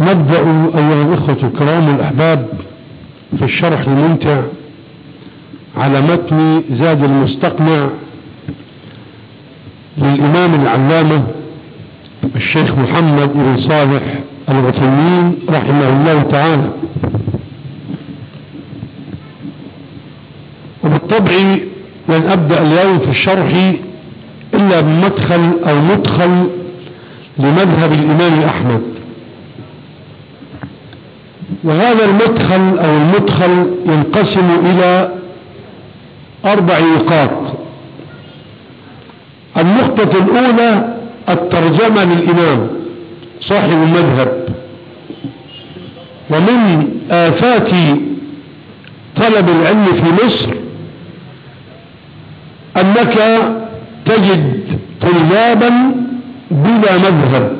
نبدأ أيها الإخوة الكرام الأحباب في الشرح الممتع على متن زاد المستقنع للإمام العلامة الشيخ محمد بن صالح العثيمين رحمه الله تعالى. وبالطبع لن أبدأ اليوم في الشرح إلا بمدخل أو مدخل لمذهب الإمام أحمد. وهذا المدخل أو المدخل ينقسم إلى أربع نقاط. النقطة الأولى الترجمة للإمام صاحب المذهب. ومن آفات طلب العلم في مصر أنك تجد طلابا بلا مذهب.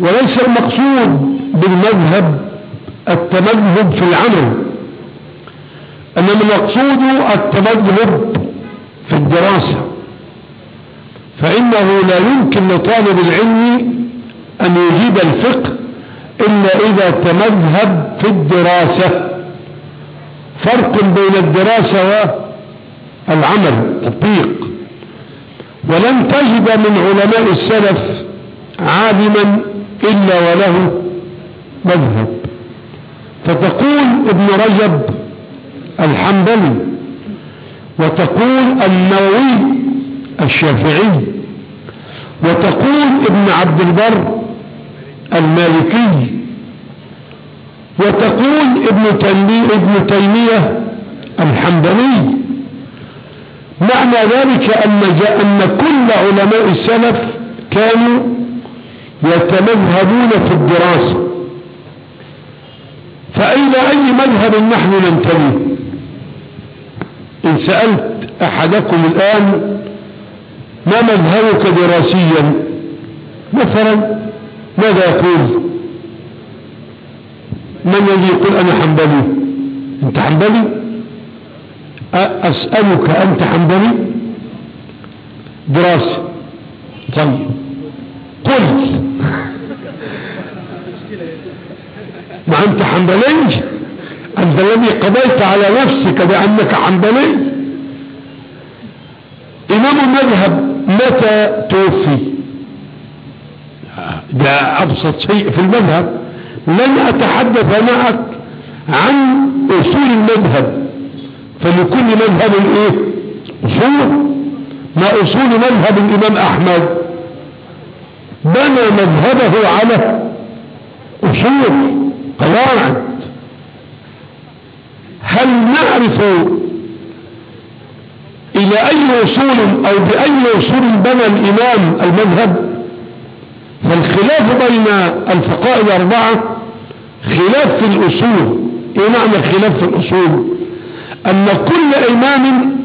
وليس المقصود بالمذهب التمذهب في العمل. انما المقصود التمذهب في الدراسة فإنه لا يمكن لطالب العلم أن يجيب الفقه إلا إذا تمذهب في الدراسة. فرق بين الدراسة والعمل تطبيق. ولن تجد من علماء السلف عالما إلا وله مذهب. فتقول ابن رجب الحنبلي وتقول النووي الشافعي وتقول ابن عبد البر المالكي وتقول ابن تيمية, ابن تيمية الحنبلي. معنى ذلك أن, أن كل علماء السلف كانوا يتمذهبون في الدراسة. فإلى أي مذهب نحن ننتمي؟ إن سألت أحدكم الآن ما مذهبك دراسيا؟ مثلا ماذا يقول من الذي يقول أنا حنبلي؟ أنت حنبلي؟ أسألك أنت حنبلي؟ دراسة. طيب. قلت ما أنت حنبلي؟ أنت الذي قضيت على نفسك بأنك حنبلي؟ إمام المذهب متى توفي؟ ده أبسط شيء في المذهب. لن أتحدث معك عن أصول المذهب. فلكل مذهب إيه؟ أصول. ما أصول مذهب الإمام أحمد؟ بنى مذهبه على أصول. قواعد هل نعرف إلى أي أصول أو بأي أصول بنى الإمام المذهب؟ فالخلاف بين الفقهاء الأربعة خلاف في الأصول. إيه معنى الخلاف في الأصول؟ أن كل إمام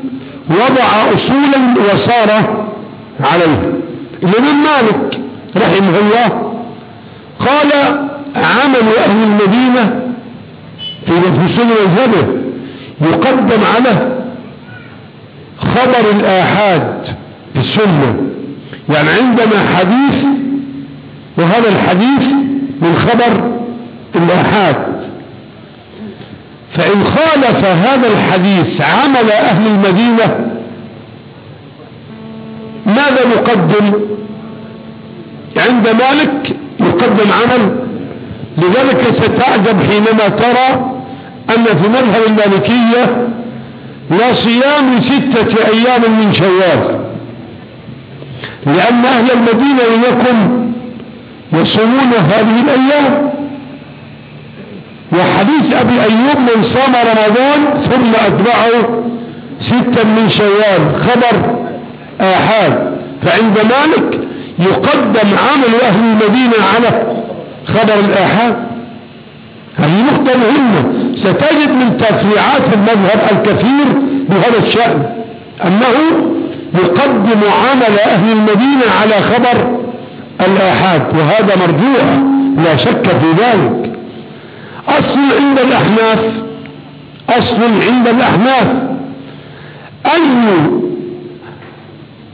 وضع أصولا وصار عليه. الإمام مالك رحمه الله قال عمل أهل المدينة في نفسه مذهبه يقدم على خبر الآحاد في السنة. يعني عندنا حديث وهذا الحديث من خبر الآحاد. فإن خالف هذا الحديث عمل أهل المدينة ماذا نقدم عند مالك يقدم عمل لذلك ستعجب حينما ترى أن في مذهب المالكية لا صيام ستة أيام من شوال. لأن أهل المدينة لكم يصومون هذه الأيام. وحديث أبي أيوب من صام رمضان ثم أتبعه ستا من شوال. خبر آحاد. فعند مالك يقدم عمل أهل المدينة على خبر الآحاد. نقطة مهمة. ستجد من تفريعات المذهب الكثير بهذا الشأن. أنه يقدم عمل أهل المدينة على خبر الآحاد وهذا مرجوع لا شك في ذلك. أصل عند الأحناف أصل عند الأحناف. أي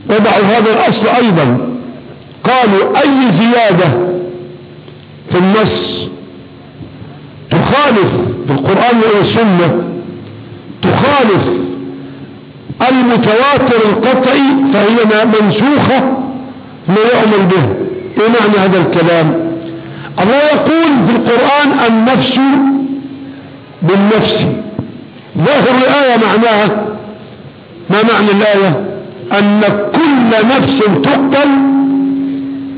وضعوا هذا الأصل أيضا؟ قالوا أي زيادة؟ في النص. تخالف بالقرآن والسنة. تخالف. المتواتر القطعي فهي منسوخة لا يعمل به. إيه معنى هذا الكلام. الله يقول في القرآن النفس بالنفس. ظاهر الآية معناها. ما معنى الآية؟ أن كل نفس تقتل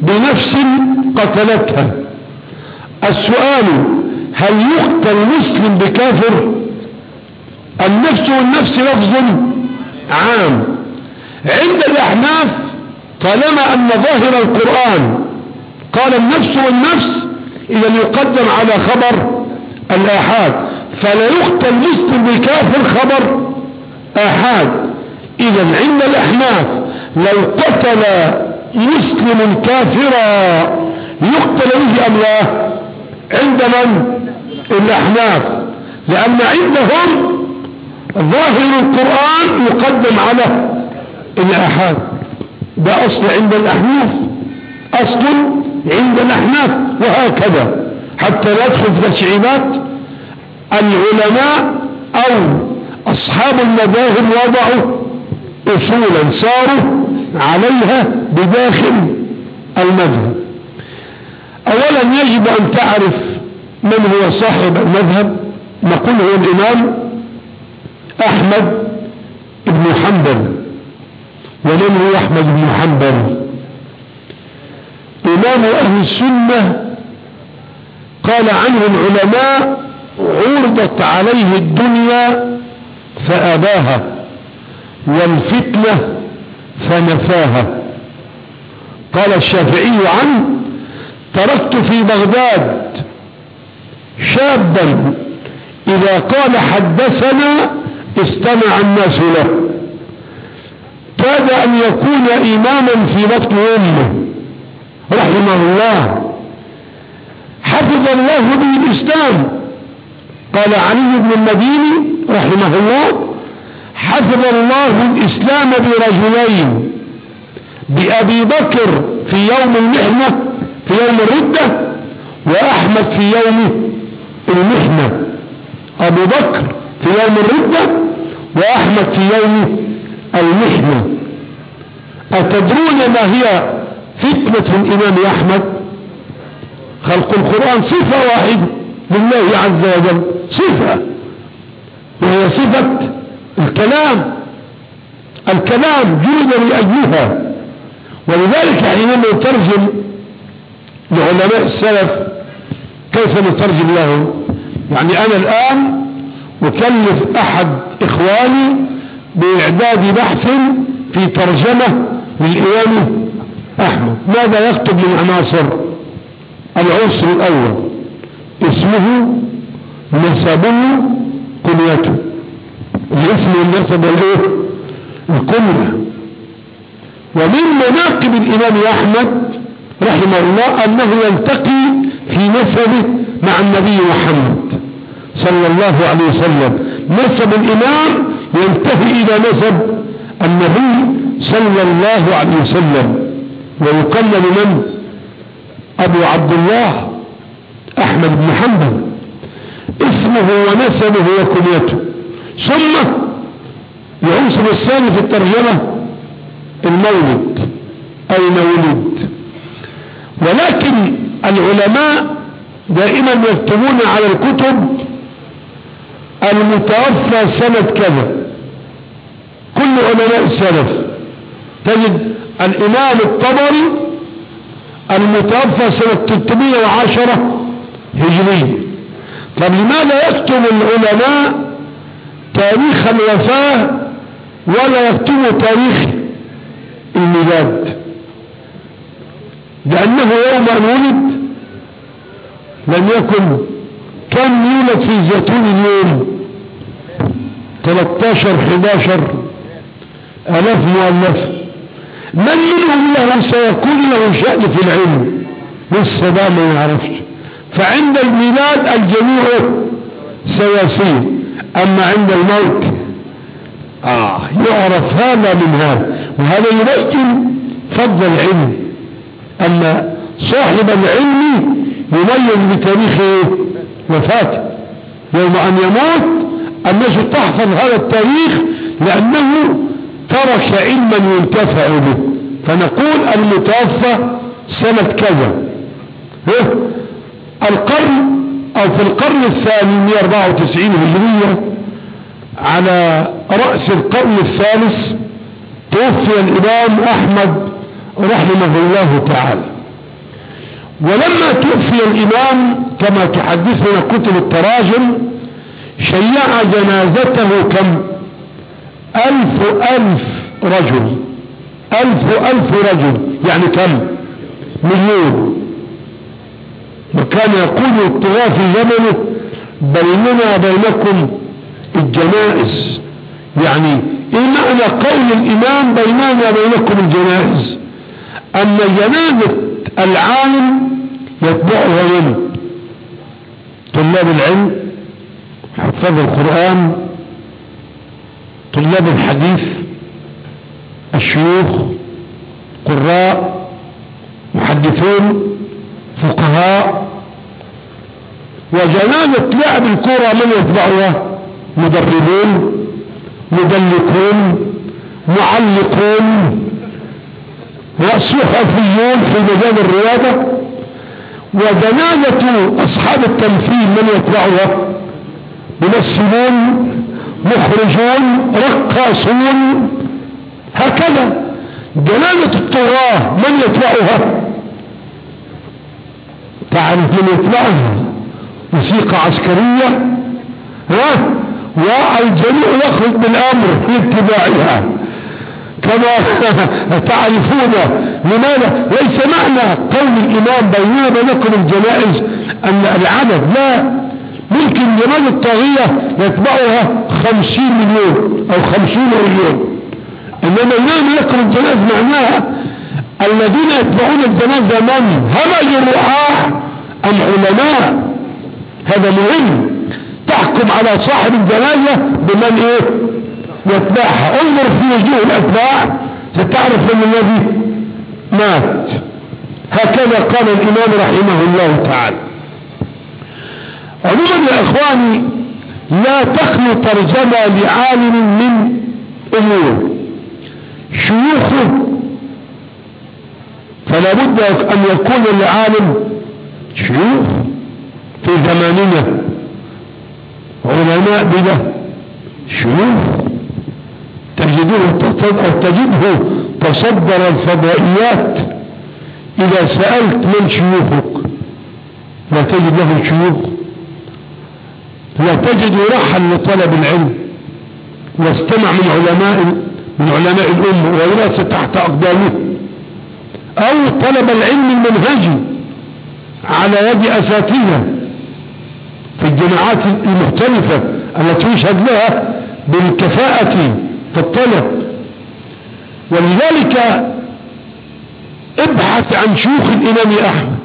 بنفس قتلتها. السؤال هل يقتل مسلم بكافر؟ النفس والنفس لفظ عام. عند الأحناف طالما أن ظاهر القرآن قال النفس والنفس إذا يقدم على خبر الآحاد. فلا يقتل مسلم بكافر خبر آحاد. إذا عند الأحناف لو قتل مسلم كافرا يقتل به أم لا؟ عند من؟ الأحناف لأن عندهم ظاهر القرآن يقدم على الآحاد ده أصل عند الأحناف. أصل عند الأحناف. وهكذا. حتى لا يدخل في تشعيبات. العلماء أو أصحاب المذاهب وضعوا أصولا صاروا عليها بداخل المذهب. أولا يجب أن تعرف من هو صاحب المذهب. نقول هو الإمام أحمد بن حنبل. ومن هو أحمد بن حنبل؟ إمام أهل السنة قال عنه العلماء عرضت عليه الدنيا فأباها والفتنة فنفاها. قال الشافعي عنه تركت في بغداد شابا. إذا قال حدثنا استمع الناس له. كاد أن يكون إماما في بطن أمه. رحمه الله. حفظ الله به الإسلام. قال علي بن المديني رحمه الله حفظ الله الإسلام برجلين بأبي بكر في يوم المحنة في يوم الردة وأحمد في يوم المحنة أبو بكر في يوم الردة وأحمد في يوم المحنة. أتدرون ما هي فتنة الإمام أحمد؟ خلق القرآن صفة واحدة لله عز وجل صفة وهي صفة الكلام. الكلام جلد لأجلها ولذلك حينما نترجم لعلماء السلف كيف نترجم لهم؟ يعني أنا الآن أكلف أحد إخواني بإعداد بحث في ترجمة للإمام أحمد. ماذا يكتب من عناصر؟ العنصر الأول. اسمه نسبه كنيته الاسم والنسب والإيه؟ الكنية. ومن مناقب الإمام أحمد رحمه الله أنه يلتقي في نسبه مع النبي محمد صلى الله عليه وسلم. نسب الإمام ينتهي إلى نسب النبي صلى الله عليه وسلم. ويقلل من؟ أبو عبد الله أحمد بن حنبل. اسمه ونسبه وكنيته. ثم العنصر الثاني في الترجمة المولد. أين ولد؟ ولكن العلماء دائما يكتبون على الكتب المتوفى سنة كذا. كل علماء السلف. تجد الإمام الطبري المتوفى سنة 310 هجرية طب لماذا يكتب العلماء تاريخ الوفاة ولا يكتبوا تاريخ الميلاد؟ لأنه يوم أن ولد لم يكن كم يولد في زيتون اليوم؟ 13 11 ألاف مؤلف. من منهم له سيكون له شأن في العلم؟ لسه ده ما يعرفش فعند الميلاد الجميع سواسية أما عند الموت آه يعرف هذا من هذا. وهذا يبين فضل العلم. أما صاحب العلم يميز بتاريخ؟ وفاته يوم أن يموت الناس تحفظ هذا التاريخ لأنه ترك علما ينتفع به فنقول المتوفى سنة كذا إيه؟ القرن أو في القرن الثاني 194 هجرية على رأس القرن الثالث توفي الإمام أحمد رحمه الله تعالى. ولما توفي الإمام كما تحدثنا كتب التراجم شيع جنازته كم؟ ألف ألف رجل. ألف ألف رجل. يعني كم؟ مليون. وكان يقول الطغاة في زمنه بيننا وبينكم الجنائز. يعني إيه معنى قول الإمام بيننا وبينكم الجنائز؟ اما جنازة العالم يتبعها من طلاب العلم حفاظ القرآن طلاب الحديث الشيوخ قراء محدثون فقهاء. وجنازة لعب الكرة من يتبعها مدربون مدلكون معلقون وصحفيون في مجال الرياضة وجنازة أصحاب التمثيل من يتبعها ممثلون مخرجون رقاصون هكذا. جنازة الطغاة من يتبعها تعرف من يتبعها موسيقى عسكرية ها؟ والجميع يخرج بالأمر في اتباعها. كما تعرفون لماذا؟ ليس معنى قول الإمام بيننا وبينكم الجنائز أن العدد لا. ممكن جمال الطاغية يتبعها خمسين مليون أو خمسون مليون. إنما بيننا لكم الجنائز معناها الذين يتبعون الجنازة من؟ همج الرعاة العلماء. هذا مهم. تحكم على صاحب الجنازة بمن إيه؟ يتبعها انظر في وجوه الأتباع ستعرف من الذي مات. هكذا قال الإمام رحمه الله تعالى. عموما يا إخواني لا تخلو ترجمة لعالم من أمور. شيوخه فلا بد أن يكون العالم شيوخ في زماننا. علماء بده شيوخ. تجده تجده تصدر الفضائيات إذا سألت من شيوخك؟ لا تجد له شيوخ. لا تجد رحل لطلب العلم. واستمع من علماء من علماء الأمة ويراس تحت أقدامه. أو طلب العلم المنهجي على يد أساتذة في الجماعات المختلفة التي يشهد لها بالكفاءة الطلب. ولذلك ابحث عن شيوخ الإمام أحمد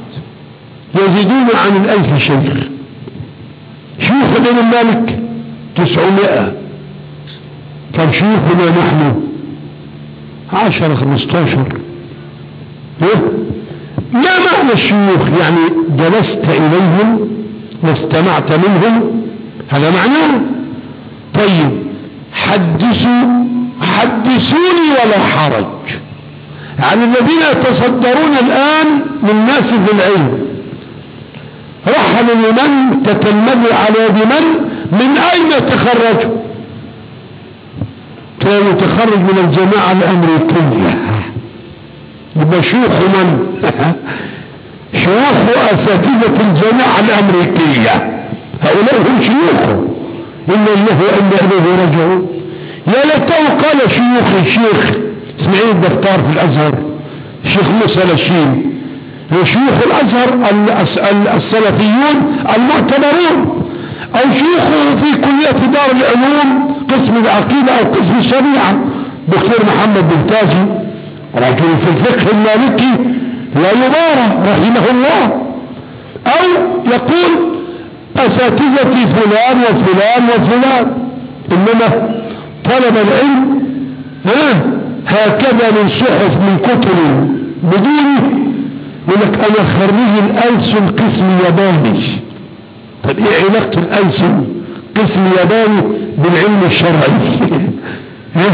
يزيدون عن الألف شيخ. شيوخ الإمام مالك تسعمائة. كم شيوخنا نحن؟ عشر خمستاشر. إيه؟ ما معنى الشيوخ؟ يعني جلست إليهم واستمعت منهم؟ هذا معناه؟ طيب. حدثوا حدثوني ولا حرج. يعني الذين يتصدرون الآن من ناس في العلم. رحلوا لمن؟ تتلمذوا على يد من أين تخرجوا؟ كانوا تخرج من الجماعة الأمريكية. يبقى من؟ شيوخ أساتذة الجماعة الأمريكية. هؤلاء هم شيوخه إن الله أن إليه رجعوا يا ليته قال شيوخ الشيخ اسمعين الدفتار في الأزهر الشيخ موسى لشين شيوخ الأزهر السلفيون المعتبرون. أو شيوخه في كلية دار العلوم قسم العقيدة أو قسم الشريعة. دكتور محمد بن تاجي رجل في الفقه المالكي لا يبارى رحمه الله. أو يقول اساتذتي فلان وفلان وفلان. إنما طلب العلم هكذا من صحف من كتب بدون يقول لك أنا خريج الألسن قسم ياباني طب إيه علاقة الألسن قسم ياباني بالعلم الشرعي؟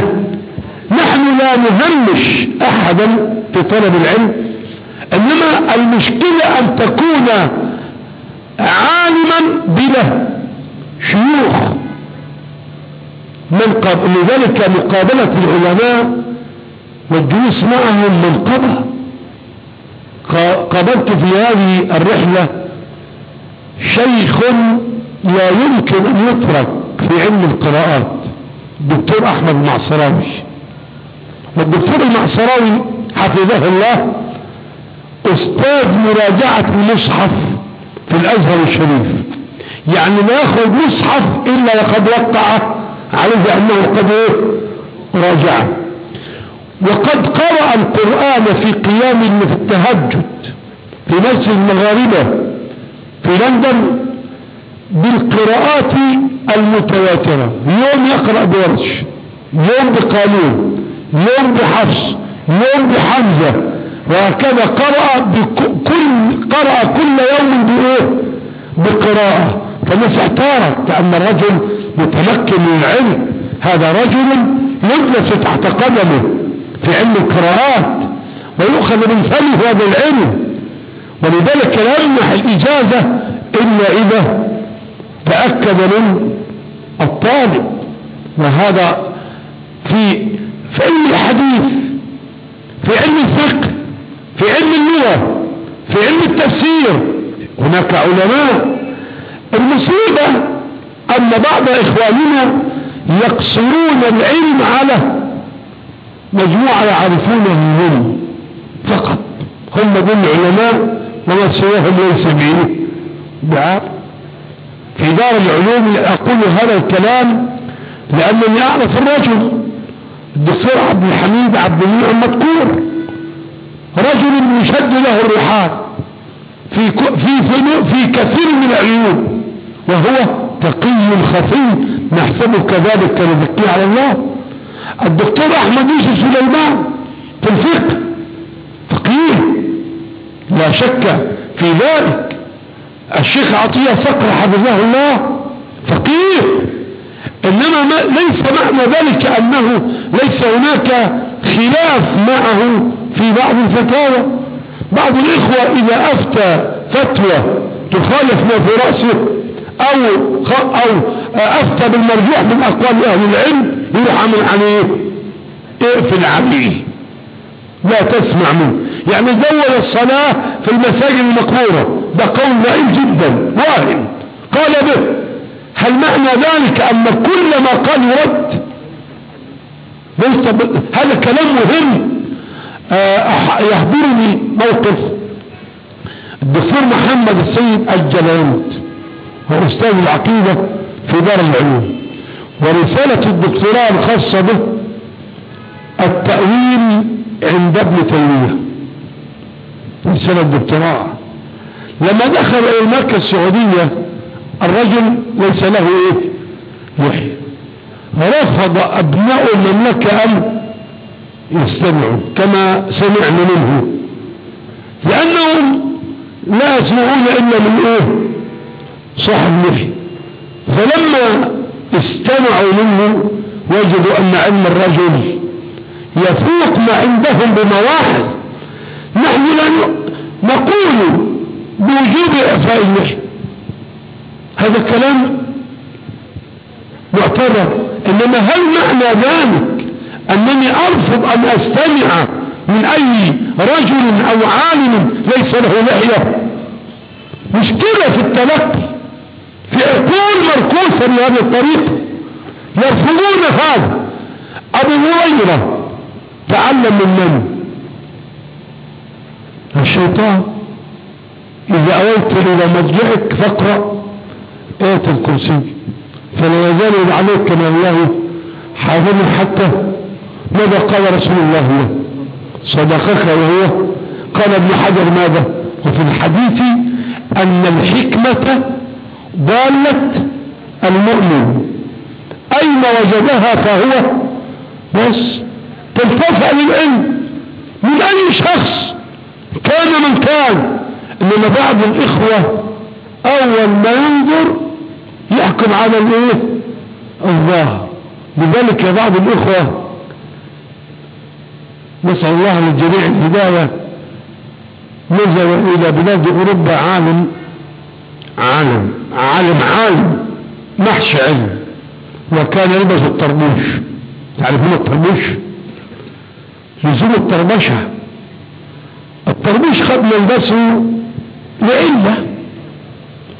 نحن لا نهمش أحدا في طلب العلم إنما المشكلة أن تكون عالما بلا شيوخ. من قبل لذلك مقابلة العلماء والجلوس معهم منقبة قابلت في هذه الرحلة شيخ لا يمكن أن يترك في علم القراءات الدكتور أحمد المعصراوي والدكتور المعصراوي حفظه الله أستاذ مراجعة المصحف في الأزهر الشريف. يعني لا يأخذ مصحف إلا وقد وقع عليه أنه قد إيه؟ راجعه وقد قرأ القرآن في قيام في التهجد في مسجد المغاربة في لندن بالقراءات المتواترة. يوم يقرأ بورش يوم بقانون يوم بحفص يوم بحمزة. وهكذا قرأ بكل قرأ كل يوم بإيه؟ بقراءة. فالناس اعتارت لأن الرجل متمكن من العلم. هذا رجل يجلس تحت قدمه في علم القراءات ويؤخذ من فمه هذا العلم. ولذلك لا يمنح الإجازة إلا إذا تأكد من الطالب. وهذا في في علم الحديث في علم الفقه. في علم اللغة في علم التفسير. هناك علماء. المصيبة أن بعض إخواننا يقصرون العلم على مجموعة يعرفونهم هم فقط. هم دول العلماء وما سواهم ليس به في دار العلوم أقول هذا الكلام لأنني أعرف الرجل الدكتور عبد الحميد عبد المنعم مذكور. رجل يشد له الرحال في في في, كثير من العيوب وهو تقي خفي نحسبه كذلك كنزكيه على الله. الدكتور أحمد يوسف سليمان في الفقه فقيه لا شك في ذلك. الشيخ عطية فقر حفظه الله فقيه. إنما ما ليس معنى ذلك أنه ليس هناك خلاف معه في بعض الفتاوى. بعض الإخوة إذا أفتى فتوى تخالف ما في رأسه أو أو أفتى بالمرجوح من أقوال أهل العلم يروح عمل عليه. اقفل عليه. لا تسمع منه. يعني زول الصلاة في المساجد المقبورة. ده قول ضعيف جدا واهم قال به هل معنى ذلك أن كل ما قال يرد هذا كلام مهم. آه، يخبرني موقف الدكتور محمد السيد الجلالوت هو أستاذ العقيدة في دار العلوم ورسالة الدكتوراه الخاصة به التأويل عند ابن تيمية. رسالة الدكتوراه. لما دخل إلى المركز السعودية الرجل ليس له إيه؟ يحيى. رفض أبناء المملكة أن يستمعوا كما سمعنا منه. لأنهم لا يسمعون إلا من إيه؟ صاحب لحي فلما استمعوا منه وجدوا أن علم الرجل يفوق ما عندهم بمواحد. نحن لا نقول بوجوب إعفاء اللحي هذا كلام معتبر. إنما هل معنى ذلك أنني أرفض أن أستمع من أي رجل أو عالم ليس له لحية مشكلة في التلقي. في عقول مركوسة بهذه الطريقة يرفضون هذا. أبو هريرة تعلم من من؟ الشيطان. إذا أويت إلى مضجعك فاقرأ آية الكرسي. فلا يزال عليك كما الله حافظا حتى ماذا قال رسول الله له؟ صدقك وهو؟ قال ابن حجر ماذا؟ وفي الحديث أن الحكمة ضالة المؤمن. اين وجدها فهو بس تلتفع للعلم. من أي شخص كان من كان؟ إنما بعض الإخوة أول ما ينظر يحكم على الإيه؟ الله لذلك يا بعض الإخوة نسأل الله للجميع الهداية. نزل إلى بلاد أوروبا عالم عالم عالم عالم محش علم. وكان يلبس الطربوش تعرفون الطربوش لزوم الطربشة الطربوش قد نلبسه لعلة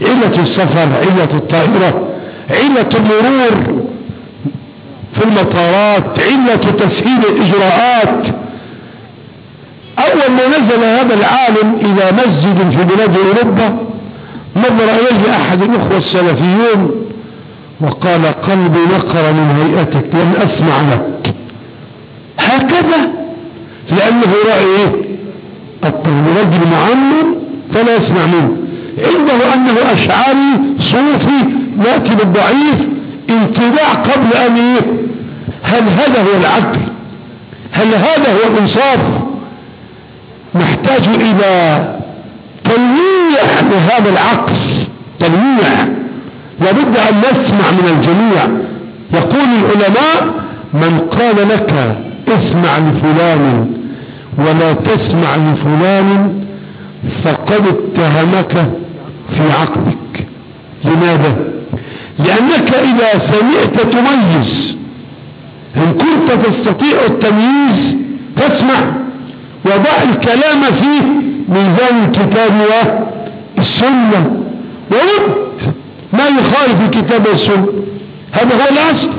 علة السفر علة الطائرة علة المرور في المطارات علة تسهيل الإجراءات. أول ما نزل هذا العالم إلى مسجد في بلاد أوروبا نظر إليه أحد الأخوة السلفيون وقال قلبي نقر من هيئتك لم أسمع لك. هكذا لأنه رأي الرجل معلم فلا يسمع منه. عنده أنه أشعري صوفي يأتي بالضعيف انتباع قبل أن هل هذا هو العدل؟ هل هذا هو الإنصاف؟ نحتاج إلى تنويع لهذا العقل تنويع. لابد أن نسمع من الجميع. يقول العلماء من قال لك اسمع لفلان ولا تسمع لفلان فقد اتهمك في عقلك. لماذا؟ لأنك إذا سمعت تميز إن كنت تستطيع التمييز فاسمع وضع الكلام فيه ميزان الكتاب والسنة ورد ما يخالف الكتاب والسنة. هذا هو الأصل.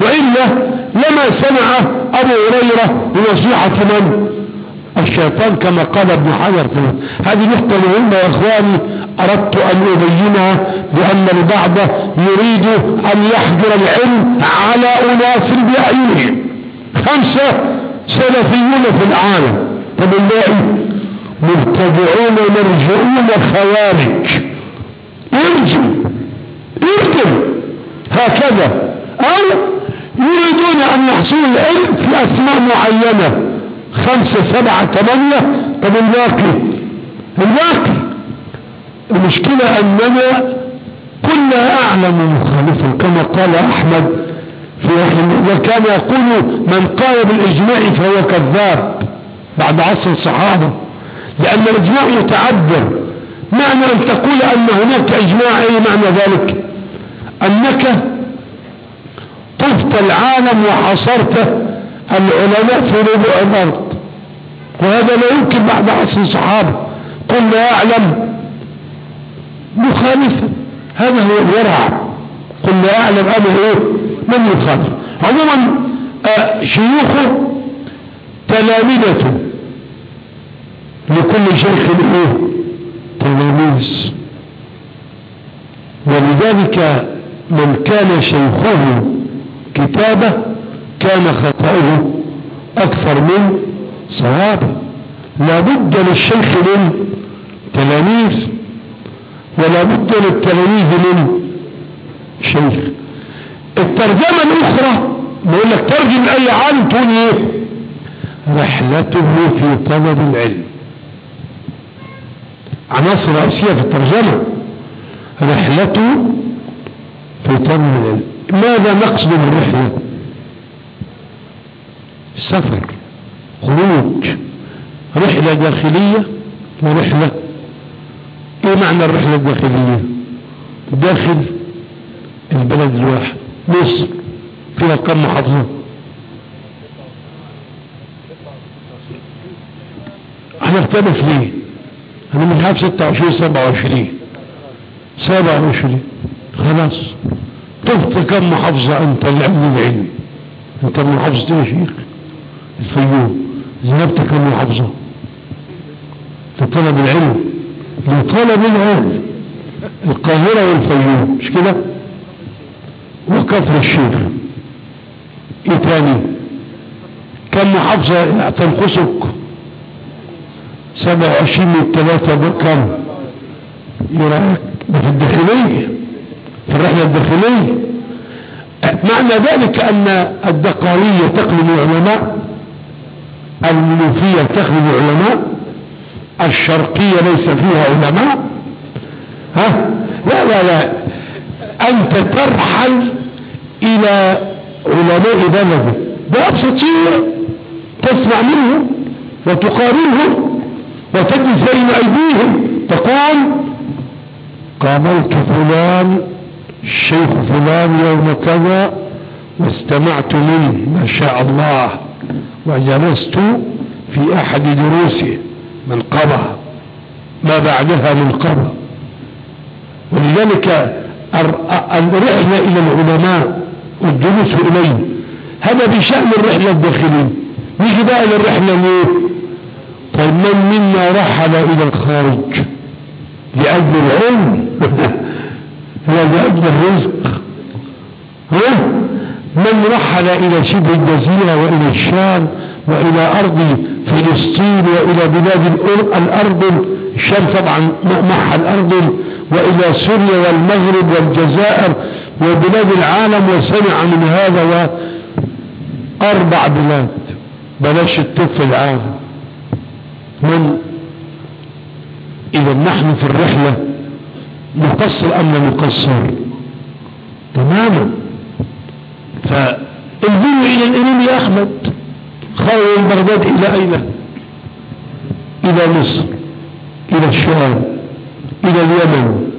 وإلا لما سمع أبو هريرة بنصيحة من؟ الشيطان كما قال ابن حجر. هذه نقطة مهمة يا إخواني. أردت أن أبينها بأن البعض يريد أن يحجر العلم على أناس بأعينهم. خمسة سلفيون في العالم. طب الله مبتدعون مرجعون خوارج. ارجو ارجو. هكذا. أو يريدون أن يحصلوا العلم في أسماء معينة. خمسة سبعة ثمانية. طب الواقع الواقع المشكلة أننا كنا أعلم مخالفا كما قال أحمد. وكان يقول من قال بالإجماع فهو كذاب بعد عصر الصحابة لأن الإجماع يتعذر معنى أن تقول أن هناك إجماع أي معنى ذلك؟ أنك طفت العالم وحصرت العلماء في ربع الأرض وهذا لا يمكن بعد عصر الصحابة قلنا يعلم مخالفا. هذا هو الورع. قلنا يعلم أنا إيه. من يخالف عموما آه شيوخه تلامذته لكل شيخ إيه تلاميذ. ولذلك من كان شيخه كتابة كان خطأه أكثر من صوابه لابد للشيخ من تلاميذ ولا بد للتلاميذ من شيخ. الترجمة الأخرى بقول لك ترجم أي عالم تقول إيه؟ رحلته في طلب العلم. عناصر رئيسية في الترجمة. رحلته في طلب العلم. ماذا نقصد بالرحلة سفر خروج. رحلة داخلية ورحلة. إيه معنى الرحلة الداخلية؟ داخل البلد الواحد. مصر فيها كم محافظة. هنختلف ليه؟ أنا من حاب 26 27 27 خلاص. طفت كم محافظة أنت العلم العلم؟ أنت من محافظة إيه يا شيخ؟ الفيوم. ذهبت كم محافظة؟ لطلب العلم. لطلب العلم. القاهرة والفيوم. مش كده؟ وكفر الشيخ. إيه تاني؟ كم محافظة تنقصك؟ سبع وعشرين من الثلاثة بكم يراك في الداخلية في الرحلة الداخلية. معنى ذلك أن الدقارية تقلب العلماء المنوفية تخدم العلماء الشرقية ليس فيها علماء. ها؟ لا لا لا. أنت ترحل إلى علماء بلدك بأبسطية تسمع منهم وتقارنهم وتجلس بين أيديهم. تقول قابلت فلان الشيخ فلان يوم كذا واستمعت منه ما شاء الله وجلست في أحد دروسه من قضى ما بعدها من قضى ولذلك الرحلة إلى العلماء والجلوس إليه. هذا بشأن الرحلة الداخلية. نيجي بقى للرحلة ليه طيب من منا رحل إلى الخارج؟ لأجل العلم. لأجل الرزق. من رحل إلى شبه الجزيرة وإلى الشام وإلى أرض فلسطين وإلى بلاد الأرض الشام طبعا محى الأرض والى سوريا والمغرب والجزائر وبلاد العالم وسمع من هذا واربع بلاد بلاش التف العام من؟ إذا نحن في الرحلة نقصر أم لا نقصر؟ تماما. فالبنوا إلى الإمام أحمد. خرج من بغداد إلى أين؟ إلى مصر إلى الشام. إلى اليمن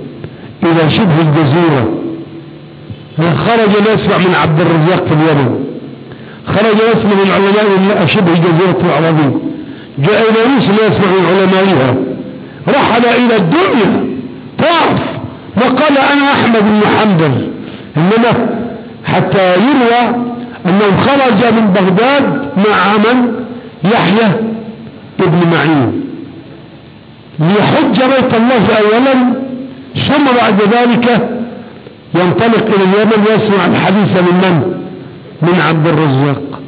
إلى شبه الجزيرة. خرج يسمع من عبد الرزاق في اليمن. خرج يسمع من علماء شبه الجزيرة العربية جاء إلى مصر يسمع من علمائها. رحل إلى الدنيا. طاف. وقال أنا أحمد بن حنبل. إنما حتى يروى أنه خرج من بغداد مع من؟ يحيى ابن معين. ليحج بيت الله اولا ثم بعد ذلك ينطلق إلى اليمن يسمع الحديث من من؟ من عبد الرزاق.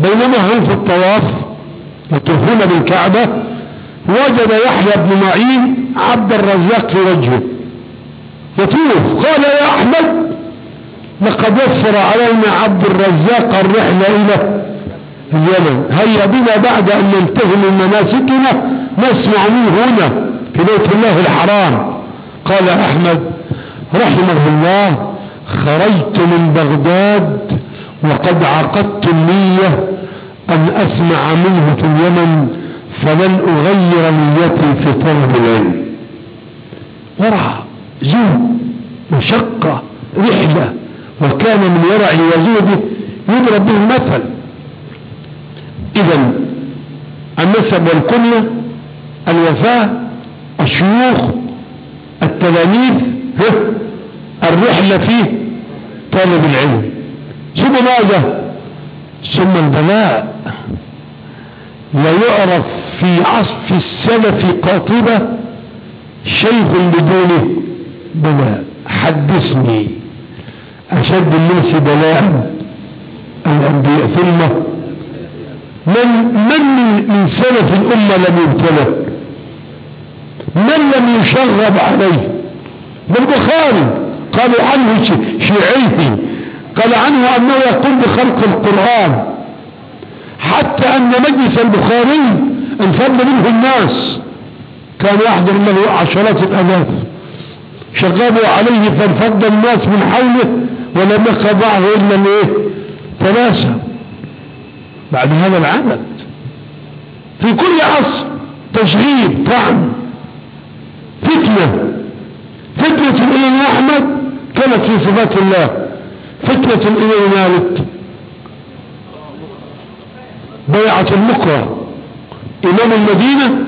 بينما هم في الطواف يطوفون بالكعبة وجد يحيى بن معين عبد الرزاق في وجهه. يطوف قال يا أحمد لقد يسر علينا عبد الرزاق الرحلة إلى اليمن هيا بنا بعد أن ننتهي من مناسكنا نسمع منه هنا في بيت الله الحرام. قال أحمد رحمه الله خرجت من بغداد وقد عقدت النية أن أسمع منه في اليمن فلن أغير نيتي في طلب العلم. ورع زود مشقة رحلة وكان من ورع وزوده يضرب به المثل اذا النسب والكنية الوفاة الشيوخ التلاميذ الرحلة في طالب العلم. ثم ماذا؟ ثم البلاء. لا يعرف في عصف السلف قاطبة شيخ بدونه بلاء. حدثني. أشد الناس بلاء الأنبياء ثم من من من سلف الأمة لم يبتلى. من لم يشغب عليه. بالبخاري قالوا عنه شيعيه قال عنه أنه يقول بخلق القرآن. حتى أن مجلس البخاري انفض منه الناس. كان يحضر له عشرات الألاف. شغبوا عليه فانفض الناس من حوله ولم يقع معه إلا الايه ثلاثة بعد هذا العدد في كل عصر تشغيب طعن فتنة. فتنة الإمام أحمد كانت في صفات الله. فتنة الإمام مالك. بيعة المكره. إمام المدينة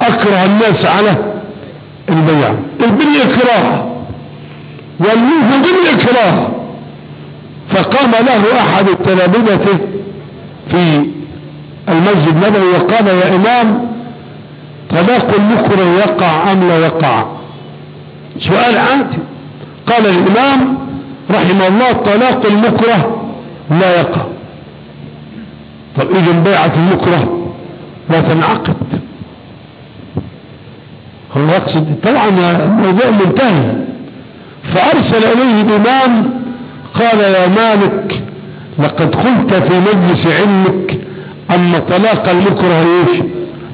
أكره الناس على البيع البنية كراهة. والموت بالإكراه فقام له أحد التلامذة في المسجد النبوي وقال يا إمام طلاق المكره يقع أم لا يقع؟ سؤال عادي قال الإمام رحمه الله طلاق المكره لا يقع. طب إذن بيعة المكره لا تنعقد. هو يقصد طبعا الموضوع منتهي. فأرسل إليه الإمام قال يا مالك لقد قلت في مجلس علمك أن طلاق المكره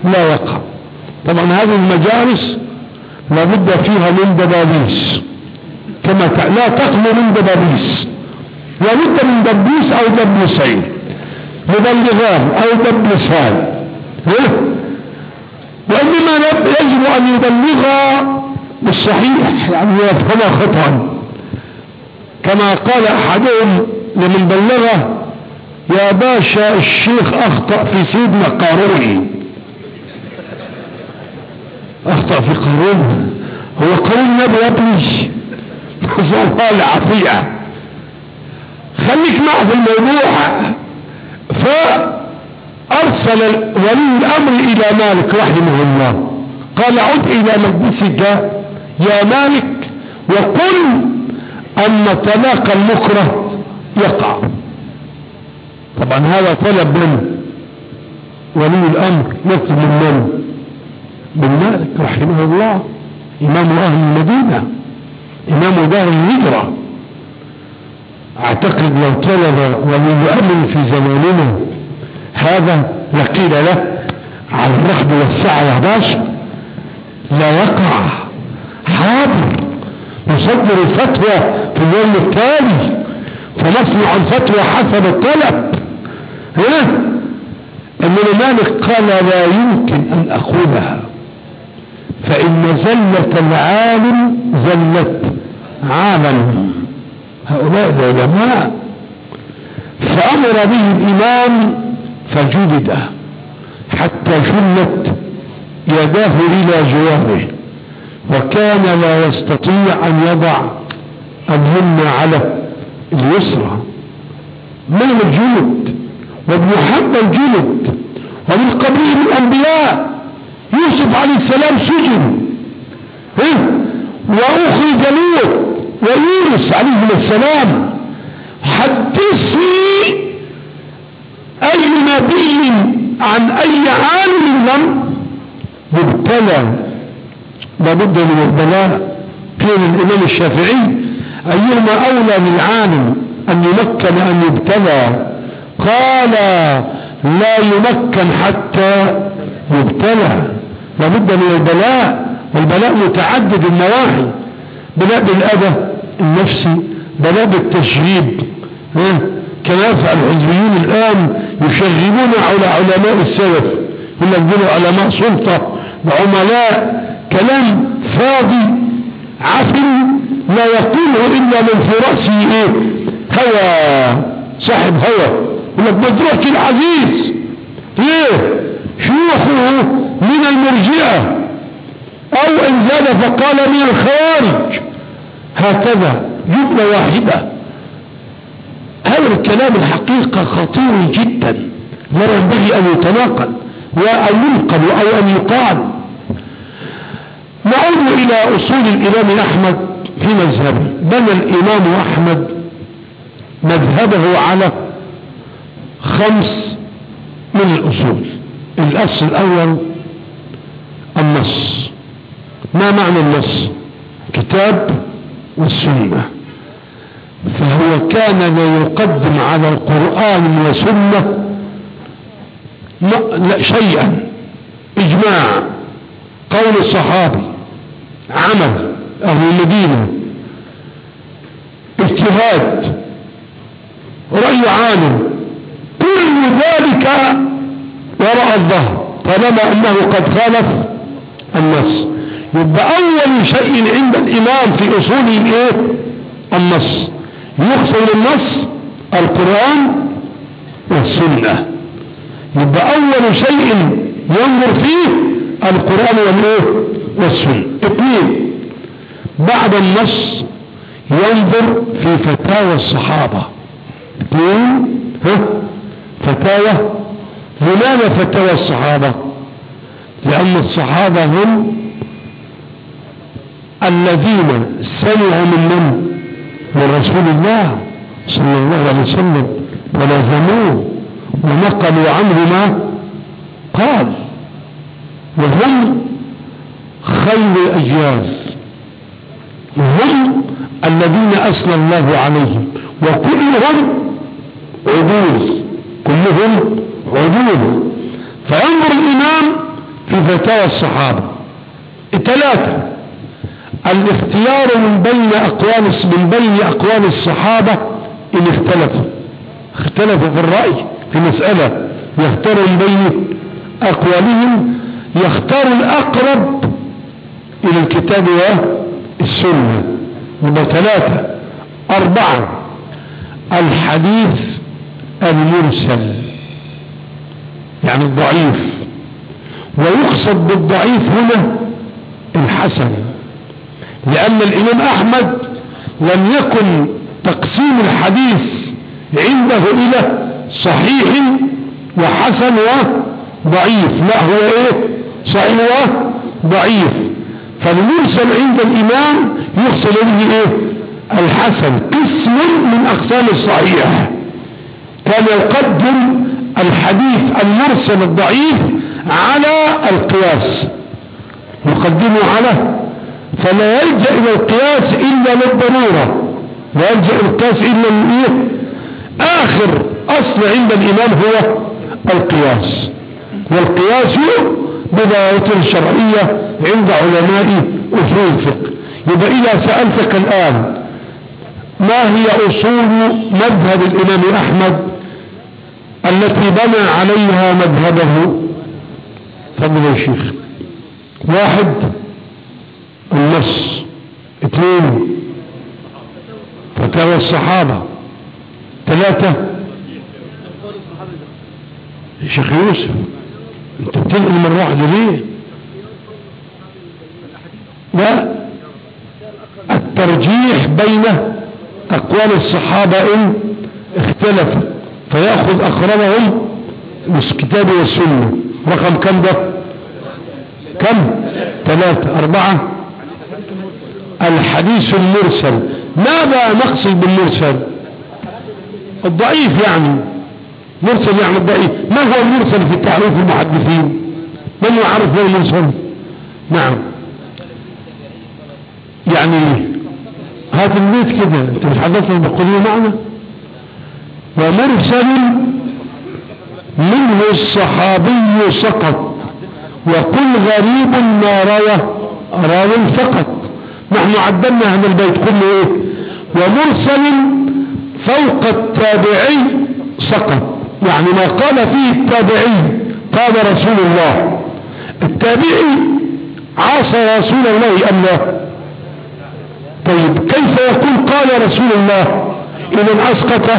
لا يقع. طبعا هذه المجالس لابد فيها من دبابيس. كما لا تخلو من دبابيس. لابد من دبيس أو دبيسين. مبلغان أو دبيسان. وانما يجب أن يبلغ بالصحيح يعني يفهم خطأ. كما قال أحدهم لمن بلغه يا باشا الشيخ أخطأ في سيدنا قارون أخطأ في قارون. هو قارون نبي يا ابني الله العافية خليك معه في الموضوع. فأرسل ولي الأمر إلى مالك رحمه الله. قال عد إلى مجلسك يا مالك وقل أن طلاق المكره يقع. طبعا هذا طلب من ولي الأمر يطلب من من؟ من مالك رحمه الله إمام أهل المدينة إمام دار الهجرة. أعتقد لو طلب ولي الأمر في زماننا هذا لقيل له على الرحب والسعة يا باشا لا يقع. حاضر. نصدر الفتوى في اليوم التالي. فنصنع الفتوى حسب الطلب. ها ابن مالك قال لا يمكن أن اخذها فإن زلة العالم زلت عالم هؤلاء العلماء. فأمر به الإمام فجلد حتى شلت يداه إلى جواره. وكان لا يستطيع أن يضع اليمنى على اليسرى من الجلد وابن حبل جلد ومن قبله من الأنبياء يوسف عليه السلام سجن. إيه؟ وأخرج لوط ويونس عليه السلام. حدثني أي نبي عن أي عالم لم يبتلى لابد من البلاء. قيل الإمام الشافعي أيهما أولى للعالم أن يمكن أن يبتلى؟ قال لا يمكن حتى يبتلى. لابد من البلاء. والبلاء متعدد النواحي. بلاء بالأذى النفسي بلاء بالتشريب كما يفعل الحزبيون الآن يشغبون على علماء السلف. يقول لك علماء سلطة وعملاء. كلام فاضي عفن لا يقوله إلا من في رأسه. إيه هوى صاحب هوى لك مدرك العزيز إيه؟ شيوخه من المرجئة. أو إن زاد فقال من الخوارج. هكذا جملة واحدة. هذا الكلام الحقيقة خطير جدا. لا ينبغي أن يتناقل وأن ينقل أو أن يقال. نعود إلى أصول الإمام أحمد. في مذهبه بنى الإمام أحمد مذهبه على خمس من الأصول. الأصل الأول النص. ما معنى النص؟ كتاب والسنة. فهو كان لا يقدم على القرآن والسنة لا شيئا. إجماع. قول الصحابي. عمل. أهل المدينة. اجتهاد. رأي عالم كل ذلك وراء الظهر. طالما أنه قد خالف النص. يبقى أول شيء عند الإمام في اصوله إيه النص. يقصد النص القرآن والسنة. يبقى أول شيء ينظر فيه القرآن والسنة. اثنين بعد النص ينظر في فتاوى الصحابة. اثنين فتاوى لماذا فتاوى الصحابة؟ لأن الصحابة هم الذين سمعوا من من؟ من رسول الله صلى الله عليه وسلم. ولازموه ونقلوا عنه ما؟ قال. وهم خير الأجيال. هم الذين أثنى الله عليهم. وكلهم عدول. كلهم عدول. فينظر الإمام في بفتاوى الصحابة. ثلاثة الاختيار من بين أقوال من بين أقوال الصحابة إن اختلفوا. اختلفوا في الرأي في مسألة. يختار من بين أقوالهم يختار الأقرب إلى الكتاب والسنة نمبر ثلاثة. أربعة الحديث المرسل. يعني الضعيف. ويقصد بالضعيف هنا الحسن. لأن الإمام أحمد لم يكن تقسيم الحديث عنده إلى صحيح وحسن وضعيف. لا هو إيه؟ صحيح وضعيف. فالمرسل عند الإمام يحصل به إيه؟ الحسن. قسم من أقسام الصحيح. كان يقدم الحديث المرسل الضعيف على القياس. يقدمه على فلا يلجأ إلى القياس إلا للضرورة. لا يلجأ إلى القياس إلا من آخر أصل عند الإمام هو القياس. والقياس بضاوة شرعية عند علماء أصول الفقه. يبقى إذا سألتك الآن ما هي أصول مذهب الإمام أحمد التي بنى عليها مذهبه؟ فضل يا شيخ. واحد النص. اثنين فتاوى الصحابة. ثلاثة شيخ يوسف. انت بتنقل مرة واحدة ليه؟ لا. الترجيح بين أقوال الصحابة إن اختلفت فيأخذ أقربهم من الكتاب والسنة. رقم كم ده؟ كم؟ ثلاثة أربعة. الحديث المرسل. ماذا نقصد بالمرسل؟ الضعيف يعني. مرسل يعني الضعيف ما هو المرسل في تعريف المحدثين؟ من يعرف هو المرسل؟ نعم. يعني هذا البيت كده انت مش حدثنا البقولية معنا؟ ومرسل منه الصحابي سقط وكل غريب ما روى راو فقط نحن عدلنا هذا البيت كله إيه؟ ومرسل فوق التابعي سقط. يعني ما قال فيه التابعي قال رسول الله. التابعي عاصى رسول الله أم لا؟ طيب كيف يقول قال رسول الله اذا اسقط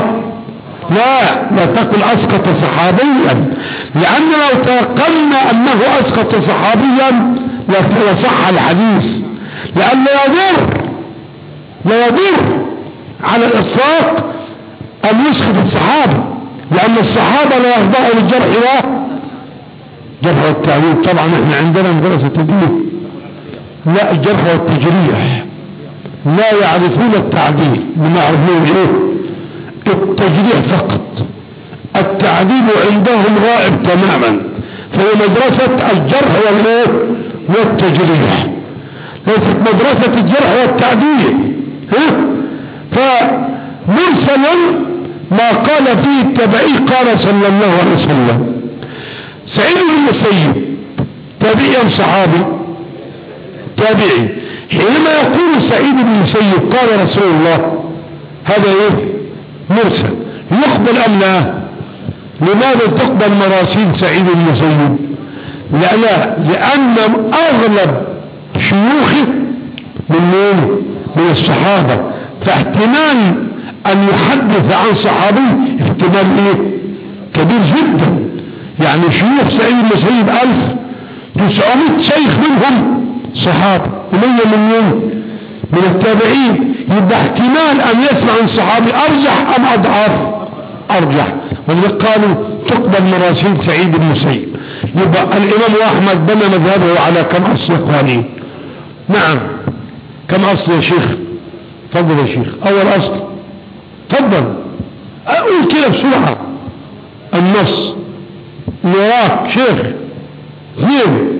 لا لا تقل أسقط صحابيا. لأن لو تيقنا أنه أسقط صحابيا لصح الحديث. لأن لا يضر لا يضر على الإطلاق أن يسقط الصحابة. لأن الصحابة لا يخضعوا للجرح لا جرح والتعليم طبعا إحنا عندنا مدرسة الدين لا الجرح والتجريح. لا يعرفون التعديل بما يعرفون إيه التجريح فقط. التعديل عندهم غائب تماما. فهي مدرسة الجرح والايه والتجريح. ليست مدرسة الجرح والتعديل. ها؟ فمرسلا ما قال فيه التبعي قال صلى الله عليه وسلم. سعيد بن المسيب تابعي صحابي؟ تابعي. حينما يقول سعيد بن المسيب قال رسول الله هذا إيه؟ مرسل. يقبل أم لا؟ لماذا تقبل مراسيل سعيد بن المسيب؟ لا لا لأن أغلب شيوخه من مين؟ من الصحابة فاحتمال أن يحدث عن صحابي احتمال إيه؟ كبير جدا. يعني شيوخ سعيد المسيب ألف تسعمائة شيخ منهم صحابة ومية من مين من التابعين. يبقى احتمال أن يسمع عن صحابي أرجح أم اضعاف أرجح. ولذلك قالوا تقبل مراسيل سعيد المسيب يبقى الإمام أحمد بنى مذهبه على كم أصل إخواني؟ نعم. كم أصل يا شيخ؟ تفضل يا شيخ. أول أصل تفضل. أقول كده بسرعة. النص. نراك شيخ. اثنين.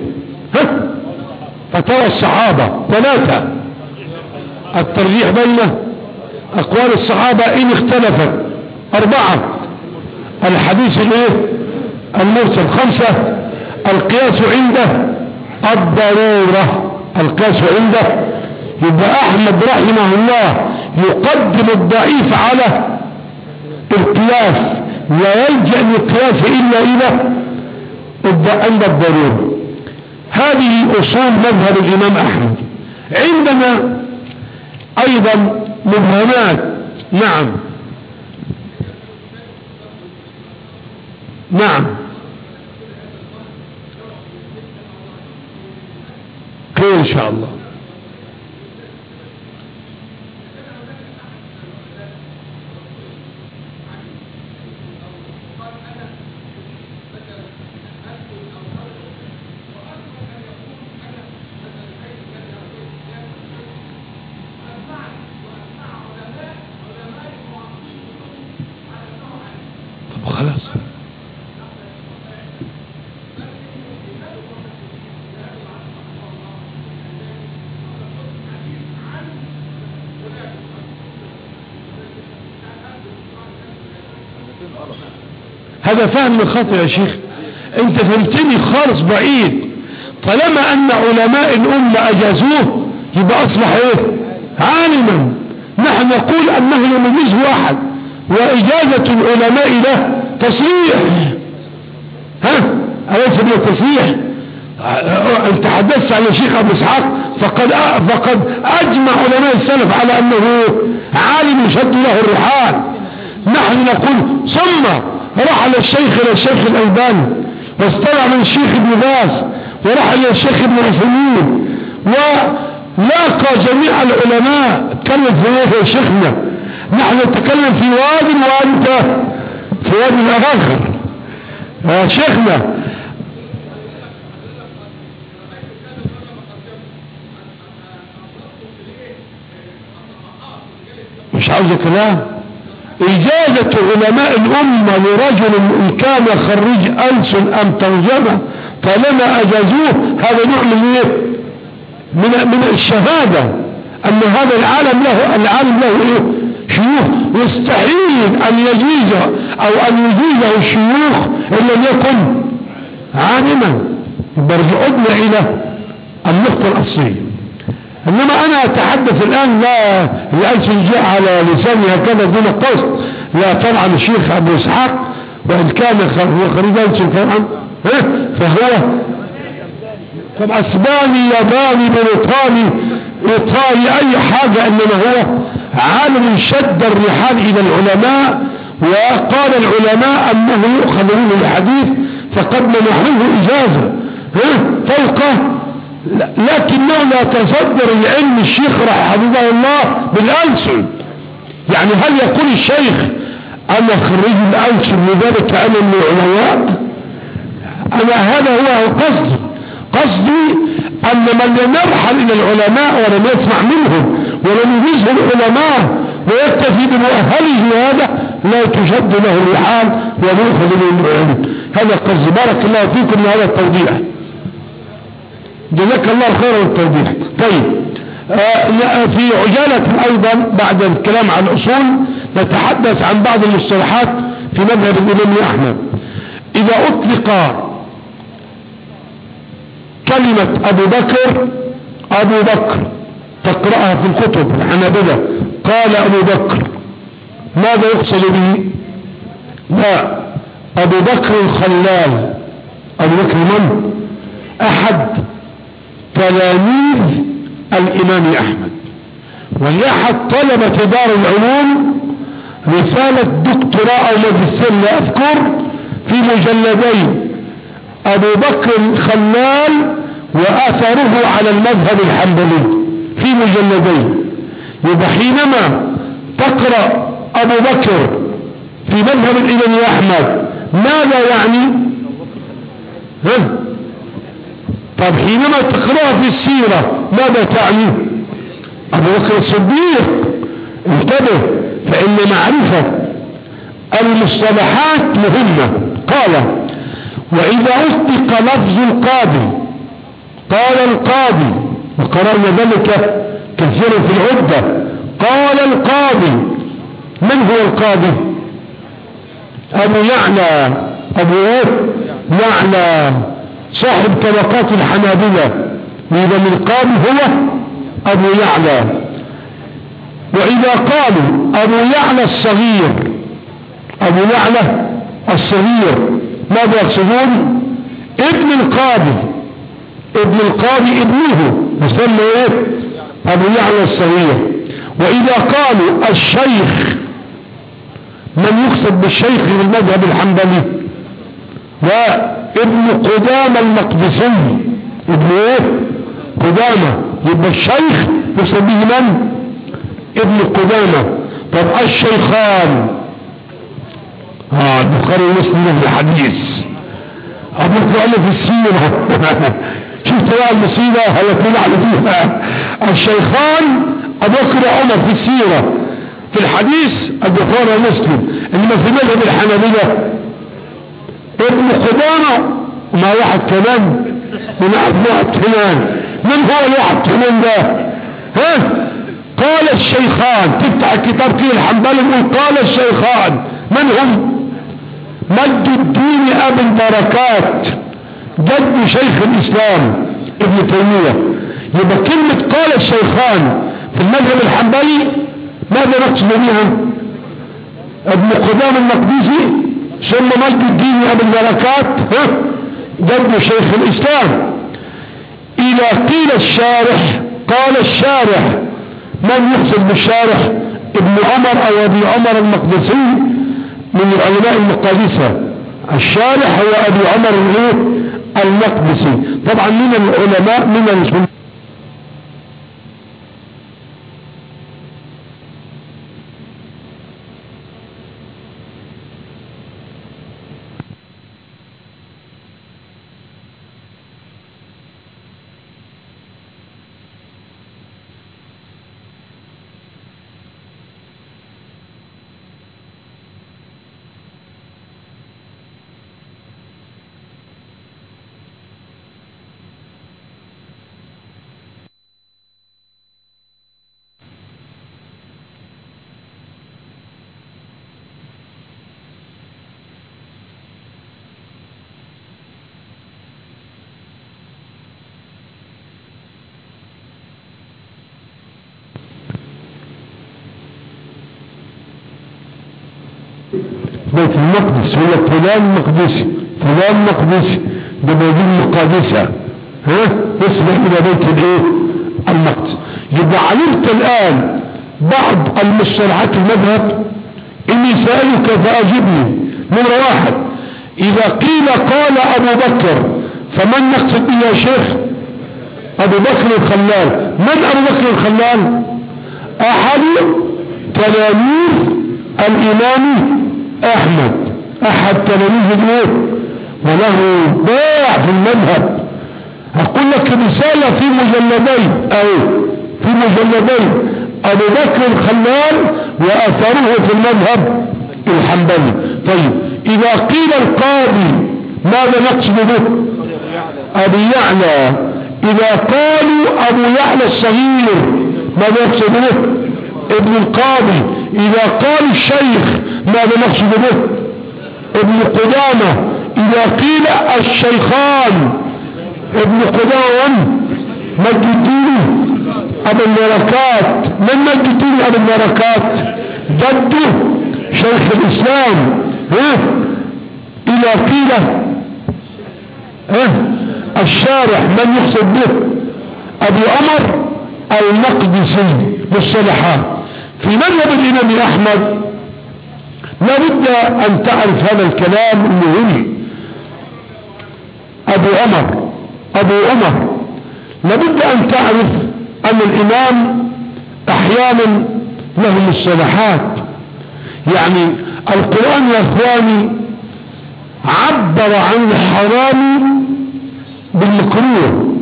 فترى الصحابة. ثلاثة. الترجيح بين أقوال الصحابة إن اختلفت. أربعة. الحديث الإيه؟ المرسل. خمسة. القياس عنده. الضرورة. القياس عنده. يبقى أحمد رحمه الله يقدم الضعيف على القياس. لا يلجأ للقياس إلا إلى عند الضرورة. هذه أصول مذهب الإمام أحمد. عندنا أيضا مبهمات. نعم. نعم. خير إن شاء الله. هذا فهم خطأ يا شيخ. انت فهمتني خالص بعيد. طالما أن علماء الأمة أجازوه يبقى أصبح إيه؟ عالما. نحن نقول أنه لم يجيز واحد وإجازة العلماء له تصريح. ها؟ أليس من التصريح؟ أنت حدثت عن الشيخ أبو إسحاق فقد فقد أجمع علماء السلف على أنه عالم يشد له الرحال. نحن نقول ثم رحل الشيخ إلى الشيخ الألباني. واستمع من الشيخ ابن باز. ورحل إلى الشيخ ابن عثيمين. ولاقى جميع العلماء تكلم في إيه يا شيخنا نحن نتكلم في واد وانت في واد الآخر يا شيخنا. مش عاوز كلام إجازة علماء الأمة لرجل إن كان خريج ألسن أم ترجمة طالما أجازوه هذا نوع من إيه؟ من, من الشهادة أن هذا العالم له العالم له إيه؟ شيوخ يستحيل أن يجيز أو أن يجيزه الشيوخ إن لم يكن عالما برجعنا إلى النقطة الأصلية إنما أنا أتحدث الآن لا الالسن جاء على لساني هكذا دون قصد. لا طبعا الشيخ أبو إسحاق وإن كان خريج السن طبعا فهو طب أسباني ياباني بريطاني إيطالي أي حاجة إنما هو عالم شد الرحال إلى العلماء وقال العلماء أنه يؤخذ منه الحديث فقد منحوه إجازة. فوقه لكنه لا تصدر العلم الشيخ حفظه الله بالألسن. يعني هل يقول الشيخ أنا خريج الألسن لذلك أنا من العلماء؟ أنا هذا هو قصدي قصدي أن من لم يرحل إلى العلماء ولم يسمع منهم ولم يجيزه العلماء ويكتفي بمؤهله هذا لا تشد له الرحال ويأخذ منه العلم. هذا قصدي بارك الله فيكم لهذا التوضيح. جزاك الله خيرا التوضيح طيب آه في عجالة أيضا بعد الكلام عن الاصول نتحدث عن بعض المصطلحات في مذهب الإمام أحمد. إذا أطلق كلمة أبو بكر أبو بكر تقرأها في الكتب الحنابلة قال أبو بكر ماذا يقصد به؟ لا أبو بكر الخلال. أبو بكر من؟ أحد. تلاميذ الإمام أحمد. ولاحظ طلبة دار العلوم رسالة دكتوراه أو ماجستير لا أذكر في مجلدين أبو بكر الخلال واثره على المذهب الحنبلي في مجلدين. يبقى حينما تقرأ أبو بكر في مذهب الإمام أحمد ماذا يعني؟ ها؟ طب حينما تقرأ في السيرة ماذا تعني؟ أبو بكر الصديق انتبه فإن معرفة المصطلحات مهمة. قال وإذا أصدق لفظ القاضي قال القاضي وقرأنا ذلك كثيرا في العدة قال القاضي من هو القاضي؟ أبو يعلى أبو يعلى. صاحب طبقات الحنابلة وإذا من قال هو أبو يعلى. وإذا قالوا أبو يعلى الصغير أبو يعلى الصغير ماذا يقصدون؟ ابن القاضي ابن القاضي ابنه يسمى إيه؟ أبو يعلى الصغير. وإذا قالوا الشيخ من يقصد بالشيخ في المذهب الحنبلي؟ وابن قدامى المقدسي. ابن إيه؟ قدامى يبقى الشيخ به من؟ ابن قدامى طب الشيخان. آه البخاري ومسلم في الحديث أبوك قال في السيرة. شفت بقى المصيبة يكون على فيها. الشيخان أبو بكر عمر في السيرة. في الحديث البخاري ومسلم. إنما في مذهب الحنابلة. ابن قدامة ما واحد كمان من ابناء التنان من هو الواحد كمان ده؟ ها؟ قال الشيخان تفتح الكتاب كده الحنبلي يقول قال الشيخان من هم؟ مجد الدين ابو البركات جد شيخ الإسلام ابن تيمية. يبقى كلمة قال الشيخان في المذهب الحنبلي ماذا نقصد بها ابن قدام المقدسي؟ ثم مجد الدين ابو البركات جد شيخ الإسلام. إذا قيل الشارح قال الشارح من يقصد بالشارح؟ ابن عمر أو أبي عمر المقدسي من العلماء المقدسة. الشارح هو أبي عمر المقدسي. طبعا من العلماء من المسلمين بيت المقدس هو فلان مقدسي فلان مقدسي ده مدينة مقدسة ها؟ يصبح إلى بيت الايه؟ المقدس. يبقى علمت الآن بعض المصطلحات المذهب إني سألك فأجبني. نمرة واحد. إذا قيل قال أبو بكر فمن نقصد به يا شيخ؟ أبو بكر الخلال. من أبو بكر الخلال؟ أحد تلاميذ الإمام أحمد أحد تلاميذ الايه وله باع في المذهب. أقول لك رسالة في مجلدين أو في مجلدين أبو بكر الخلال وأثره في المذهب. الحنبلي. طيب إذا قيل القاضي ماذا نقصد به؟ أبو يعلى. إذا قالوا أبو يعلى الصغير ماذا يقصد به؟ ابن القاضي. إذا قال الشيخ ماذا نقصد به؟ ابن قدامة. إذا قيل الشيخان ابن قدامة مجد الدين أبو البركات من مجد الدين أبو البركات جده شيخ الإسلام. ها؟ إذا قيل ها؟ الشارح من يقصد به؟ أبو عمر المقدسي مصطلحات في مذهب الإمام أحمد لابد أن تعرف هذا الكلام المهم. أبو عمر أبو عمر لابد أن تعرف أن الإمام أحيانا له مصطلحات. يعني القرآن يا اخواني عبر عن الحرام بالمكروه.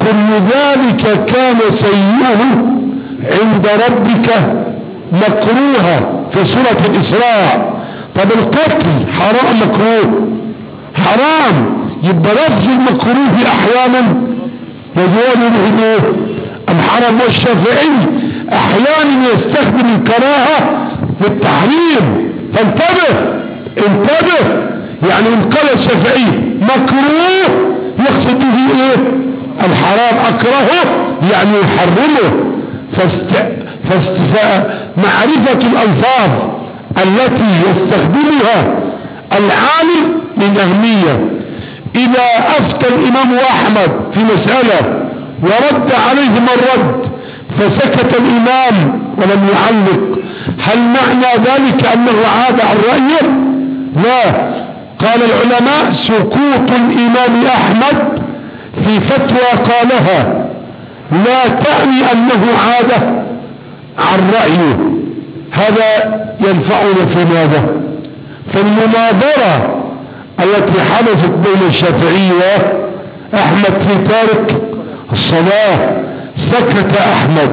كل ذلك كان سيئه عند ربك. مكروها في سورة الإسراء. طب القتل حرام مكروه. حرام. يبقى لفظ المكروه أحيانا. يجوز به الايه الحرم والشافعي أحيانا يستخدم الكراهة في التحريم. فانتبه. انتبه. يعني إن قال الشافعي مكروه يقصد به إيه؟ الحرام أكرهه يعني يحرمه. فاست... فاست... معرفة الألفاظ التي يستخدمها العالم من أهمية. إذا أفتى الإمام أحمد في مسألة ورد عليهم الرد فسكت الإمام ولم يعلق هل معنى ذلك أنه عاد عن رأيه؟ لا. قال العلماء سكوت الإمام أحمد في فتوى قالها. لا تعني أنه عاد. عن رأيه هذا ينفعنا في ماذا؟ فالمناظرة التي حدثت بين الشافعي وأحمد في تارك الصلاة. سكت أحمد.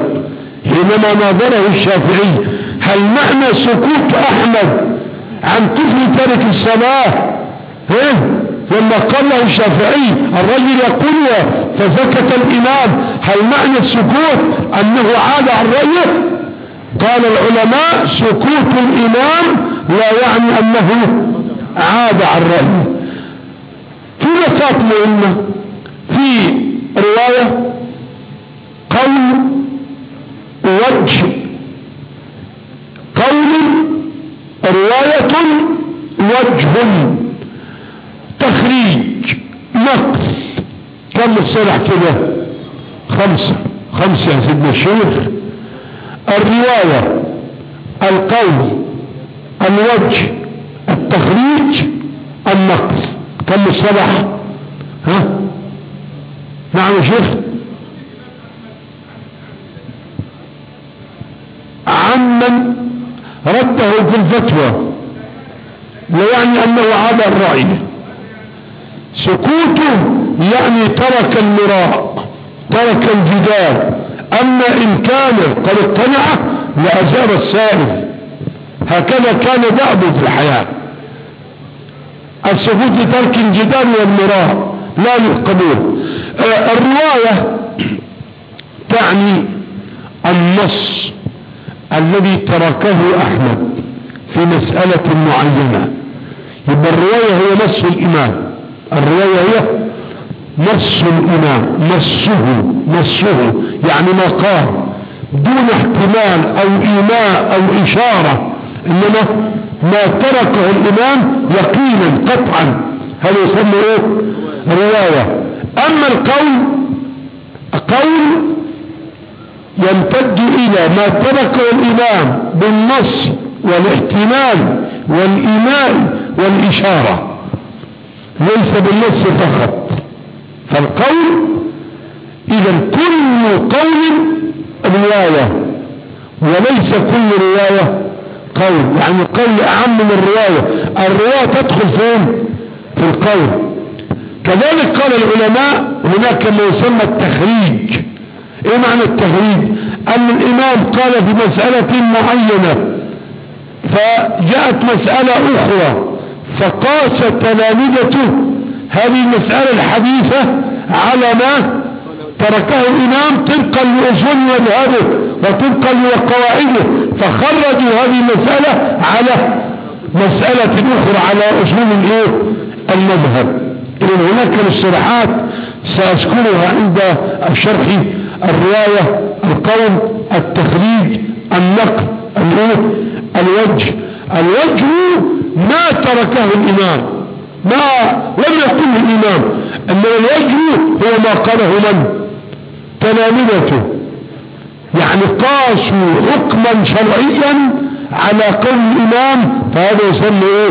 حينما ناظره الشافعي هل معنى سكوت أحمد عن طفل تارك الصلاة؟ إيه لما قال له الشافعي الرجل يقول فسكت الإمام هل معنى السكوت أنه عاد عن رأيه؟ قال العلماء سكوت الإمام لا يعني أنه عاد عن رأيه. في نقاط مهمة في رواية قول وجه. قول رواية وجه. تخريج نقل كم الصلح كده؟ خمسة. خمسة يا سيدنا الشيخ. الرواية القول الوجه التخريج النقل كم الصلح ها؟ نعم يا شيخ. عمن رده في الفتوى لا يعني أنه عاد الرأي. سكوته يعني ترك المراء ترك الجدال. أما إن كان قد اقتنع لأزال السائل هكذا كان دأبه في الحياة. السكوت لترك الجدال والمراء لا للقبول آه الرواية تعني النص الذي تركه أحمد في مسألة معينة. يبقى الرواية هي نص الامام الرواية هي نص الامام نصه نصه يعني ما قال دون احتمال أو إيماء أو إشارة إنما ما تركه الامام يقينا قطعا. هذا يسمى إيه؟ رواية. أما القول قول يمتد إلى ما تركه الامام بالنص والاحتمال والإيماء والإشارة. ليس بالنص فقط. فالقول إذا كل قول رواية وليس كل رواية قول. يعني القول أعم من الرواية. الرواية تدخل فين؟ في القول. كذلك قال العلماء هناك ما يسمى التخريج. إيه معنى التخريج؟ أن الإمام قال في مسألة معينة فجاءت مسألة أخرى. فقاس تلامذته هذه المسألة الحديثة على ما تركه الإمام طبقا لأصول مذهبه وطبقا لقواعده فخرجوا هذه المسألة على مسألة أخرى على أصول الإيه؟ المذهب. اذا هناك مصطلحات سأذكرها عند الشرح الرواية القول التخريج النقل الوجه. الوجه ما تركه الإمام ما لم يقله الإمام إنما الوجه هو ما قاله من؟ تلامذته. يعني قاسوا حكما شرعيا على قول الإمام فهذا يسمى إيه؟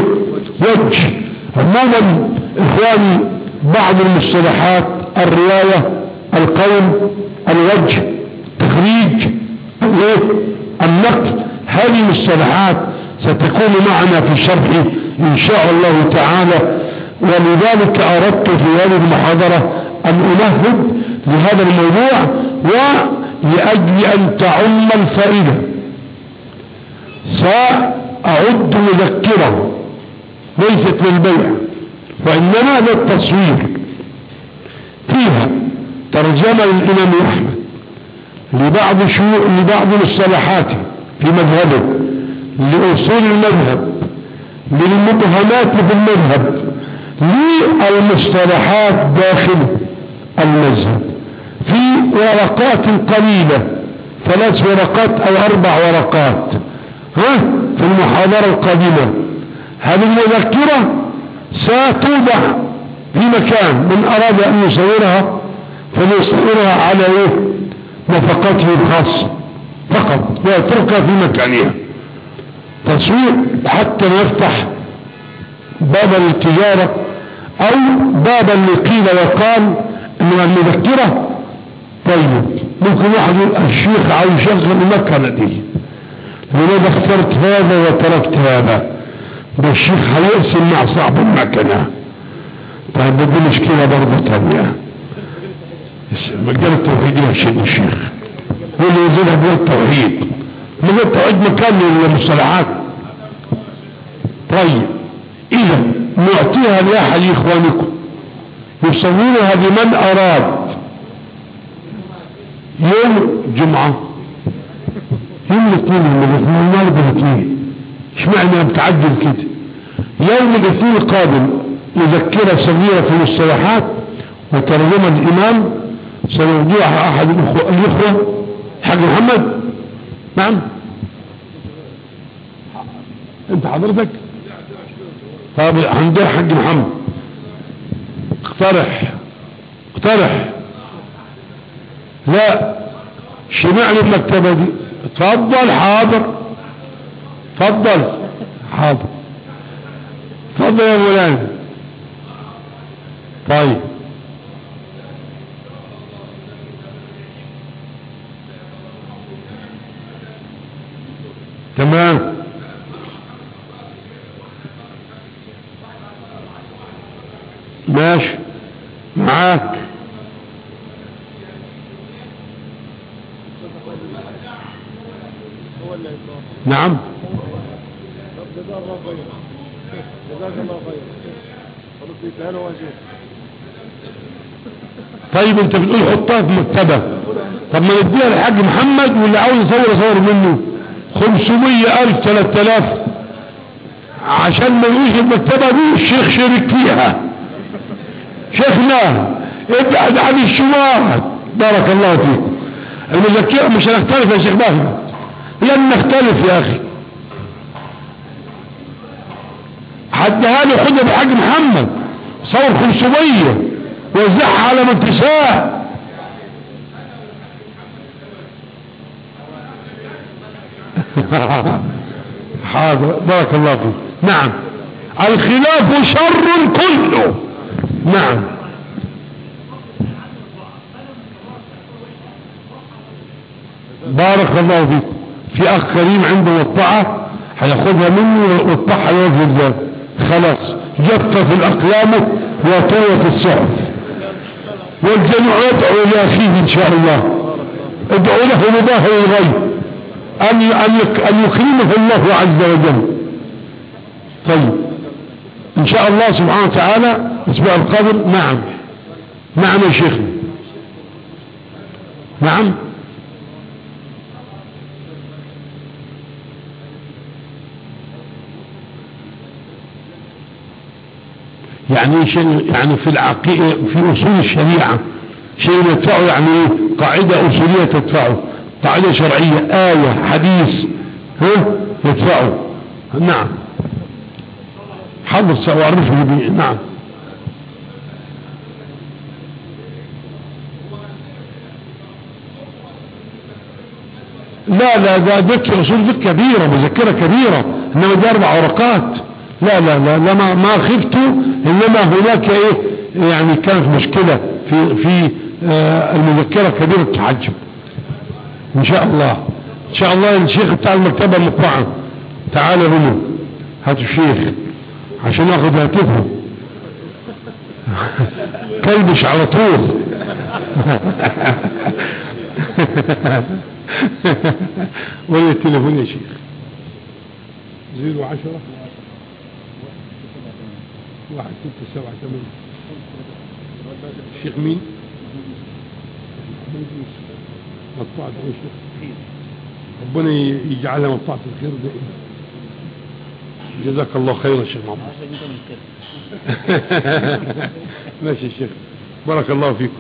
وجه. عموما إخواني بعض المصطلحات الرواية القول الوجه تخريج النقل هذه المصطلحات ستكون معنا في الشرح إن شاء الله تعالى. ولذلك أردت في هذه المحاضرة أن أنهد لهذا الموضوع ولأجل أن تعم الفائدة. سأعد مذكرة ليست للبيع وإنما للتصوير فيها ترجمة للإمام أحمد لبعض شيوع لبعض مصطلحاته في مذهبه. لأصول المذهب للمبهمات في المذهب للمصطلحات داخل المذهب. في ورقات قليلة ثلاث ورقات أو أربع ورقات. ها؟ في المحاضرة القادمة. هذه المذكرة ستوضع في مكان من أراد أن يصورها؟ فليصورها على إيه؟ نفقته الخاصة. فقط ويتركها في مكانها. تصوير حتى نفتح بابا للتجارة أو بابا لقيل وقال من المذكرة طيب. ممكن واحد يقول الشيخ عاوز يشغل المكنة دي. لماذا اخترت هذا وتركت هذا. ده الشيخ هيقسم مع صاحب المكنة. طيب دي مشكلة برضه تانية. مجال التوحيد يا شيخ. الشيخ. هو اللي يزيدها بيه مجال التوحيد مكان للمصطلحات طيب إذا نعطيها لأحد إخوانكم. يصورها بمن أراد؟ يوم جمعة. يوم الاثنين من النهارده الاثنين. اشمعنى متعجل كده؟ يوم الاثنين القادم مذكرة صغيرة في المصطلحات وترجمة الإمام سنوضيعها أحد الإخوة حاج محمد؟ نعم. انت حضرتك؟ طب هندير حاج محمد. اقترح. اقترح. لا. شمع لي المكتبة دي. اتفضل حاضر. اتفضل. حاضر. اتفضل يا مولانا. طيب. تمام. ماشي. معاك. نعم. طيب انت بتقول حطها في مكتبة. طب ما نديها للحاج محمد واللي عاوز يصور يصور منه. 500 ألف 3000 عشان ما يجيش المكتبة دي الشيخ شرك فيها. شيخنا ابعد عن الشبهات بارك الله فيك. المذكرة مش هنختلف يا شيخ باهي لن نختلف يا أخي. حدها له خدها بحاج محمد. صور 500 وزعها على من تشاء حاضر. بارك الله فيك. نعم. الخلاف شر كله. نعم. بارك الله فيك. في أخ كريم عنده مطعة هياخدها مني ويقطعها يوجه الذات خلاص. جفت الأقلام وطوت الصحف. والجميع يدعو إلى اخيه إن شاء الله. ادعو له مباهر الغيب أن أن يكرمه الله عز وجل. طيب. إن شاء الله سبحانه وتعالى أسبوع القدر نعم. نعم يا شيخنا نعم. يعني شيء يعني في العقيدة في أصول الشريعة شيء يدفعه يعني قاعدة أصولية تدفعه. قاعدة شرعية آية حديث ها؟ يدفعه. نعم. حضر سأعرفه نعم. لا لا ده ذكر اصول ذكر كبيرة مذكرة كبيرة انما دي أربع ورقات. لا لا لا لما ما خفت إنما هناك إيه يعني كانت مشكلة في في آه المذكرة كبيرة التحجب إن شاء الله. إن شاء الله الشيخ بتاع المكتبة المطبعة تعالى هنا. هات الشيخ عشان آخذ هاتفه. كلبش على طول. ولا التليفون يا شيخ؟ زيرو عشرة. واحد ستة سبعة ثمانية. الشيخ مين؟ مطبعة الشيخ ربنا يجعلها مطبعة الخير دائما. جزاك الله خيرا شيخ محمد ماشي يا شيخ. بارك الله فيكم.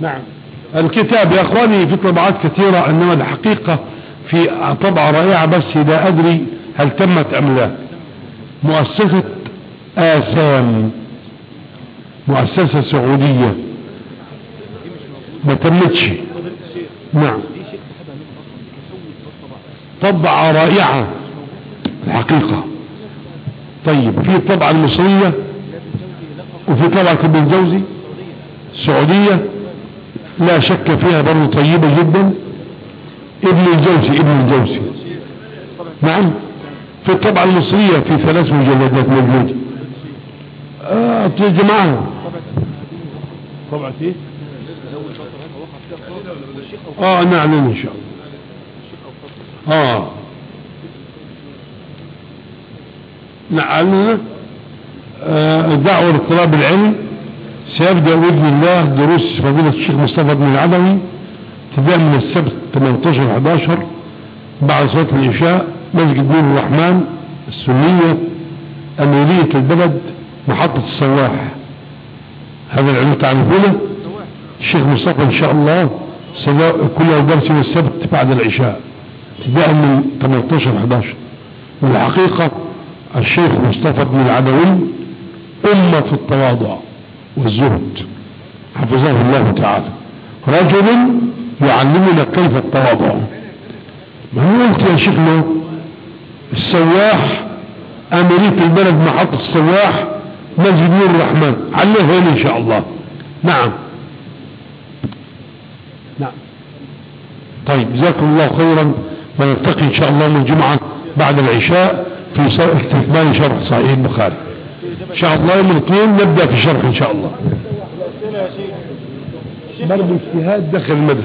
نعم. الكتاب يا إخواني في طبعات كثيرة إنما الحقيقة في طبعة رائعة بس لا أدري هل تمت أم لا. مؤسسة آثام مؤسسة سعودية. ما تمتش. نعم. طبعة رائعة. الحقيقة. طيب في الطبعة المصرية وفي طبعة ابن جوزي السعودية لا شك فيها برضه طيبة جدا. ابن الجوزي ابن الجوزي. نعم. في الطبعة المصرية في ثلاث مجلدات موجودة آه يا جماعة. طبعة إيه؟ آه نعم إن شاء الله. آه. نعم. آه الدعوة لطلاب العلم سيبدأ بإذن الله دروس فضيلة الشيخ مصطفى بن العدوي ابتداء من السبت 18 11 بعد صلاة العشاء مسجد نور الرحمن السنية أميرية البلد محطة الصواح هذا العلم تعرفونه؟ الشيخ مصطفى إن شاء الله كل درس من السبت بعد العشاء. ابتداء من 18 11 والحقيقة الشيخ مصطفى بن العدوي أمة في التواضع. والزهد. حفظه الله تعالى. رجل يعلمنا كيف التواضع. ما هو قلت يا شيخنا السواح أمريكا البلد محطة السواح مسجد نور الرحمن. عليه هنا إن شاء الله. نعم. نعم. طيب جزاكم الله خيرا. ونلتقي إن شاء الله من الجمعة بعد العشاء في استكمال شرح صحيح البخاري. إن شاء الله يوم الاثنين نبدأ في شرح إن شاء الله. برضه اجتهاد داخل المدى